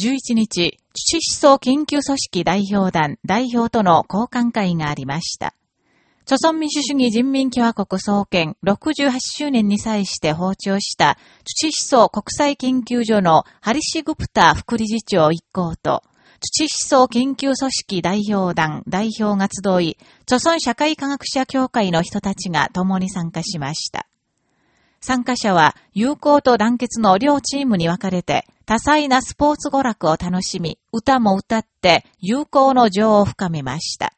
11日、土思想研究組織代表団代表との交換会がありました。朝鮮民主主義人民共和国創建68周年に際して訪朝した土思想国際研究所のハリシ・グプタ副理事長一行と、土思想研究組織代表団代表が集い、朝鮮社会科学者協会の人たちが共に参加しました。参加者は友好と団結の両チームに分かれて多彩なスポーツ娯楽を楽しみ、歌も歌って友好の情を深めました。